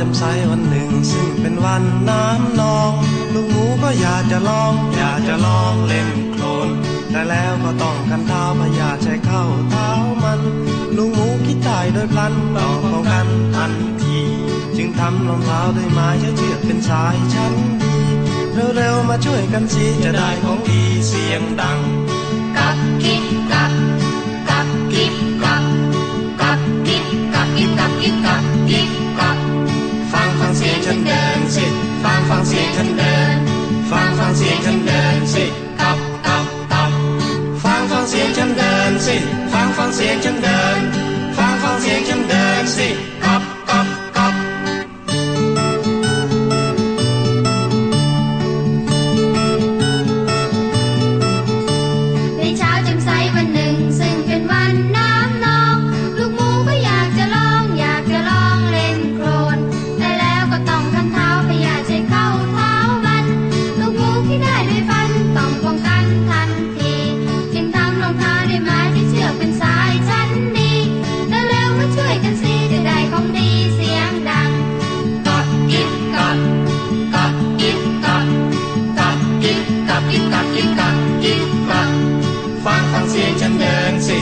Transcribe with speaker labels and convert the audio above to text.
Speaker 1: จำใสวันหนึ่ง ซึ่งเป็นวันน้ำนอง ลูกหมูก็อยากจะลอง อยากจะลองเล่นโคลน แต่แล้วก็ต้องกันเท้าพยาใช้เข้าเท้ามัน ลูกหมูคิดตายโดยพลันต้องป้องกันทันที จึงทำรองเท้าด้วยไม้ใช้เชือกเป็นสายชั้นดีเร็วๆมาช่วยกันสิจะได้ของดีเสียงดัง
Speaker 2: กับกิ๊ก
Speaker 1: ฉันเดินสิฟังฟังเสียงฉันเดิน ฟังฟังเสียงฉันเดินสิกับกับกับฟังฟังเสียงฉันเดินสิฟังฟังเสียงฉันเดิน กิ๊บกั
Speaker 2: ดกิ๊
Speaker 1: บกักกิ๊บกักกิ๊บกักฟังฟังเสียงฉันเดินสิ